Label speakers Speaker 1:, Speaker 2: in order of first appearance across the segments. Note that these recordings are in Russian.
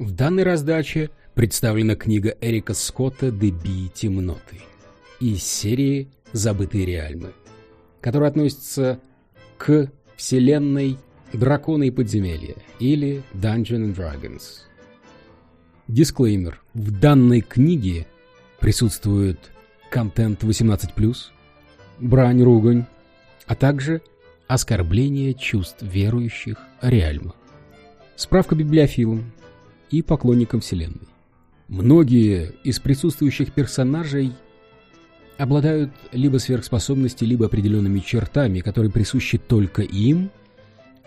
Speaker 1: В данной раздаче представлена книга Эрика Скотта «Деби темноты» из серии «Забытые реальмы», которая относится к вселенной «Драконы и подземелья» или «Dungeon and Dragons». Дисклеймер. В данной книге присутствует контент 18+, брань, ругань, а также – оскорбление чувств верующих реальма. Справка библиофилам и поклонникам Вселенной. Многие из присутствующих персонажей обладают либо сверхспособностью, либо определенными чертами, которые присущи только им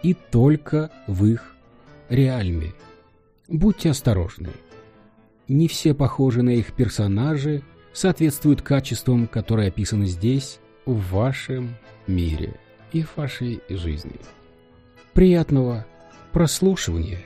Speaker 1: и только в их реальме. Будьте осторожны. Не все похожи на их персонажи, соответствуют качествам, которые описаны здесь, в вашем мире и в вашей жизни. Приятного прослушивания!